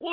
我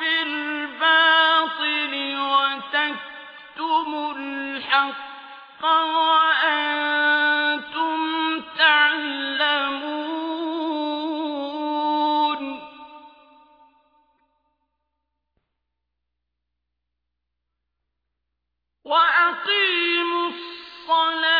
بِالْبَاطِلِ وَتَكْتُمُوا الْحَقَّ وَأَنتُمْ تَعْلَمُونَ. وَأَقِيمُوا الصَّلَاةَ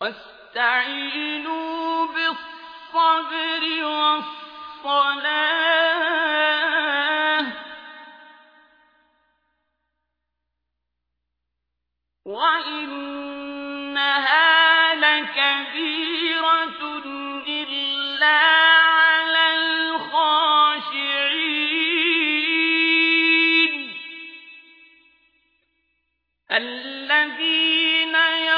وَاسْتَعِينُوا بِالصَّبْرِ وَالصَّلَاةِ ۚ. وَإِنَّهَا لَكَبِيرَةٌ إِلَّا عَلَى الْخَاشِعِينَ. الَّذِينَ يَظُنُّونَ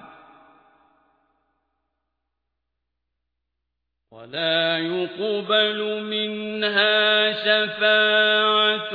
ولا يقبل منها شفاعة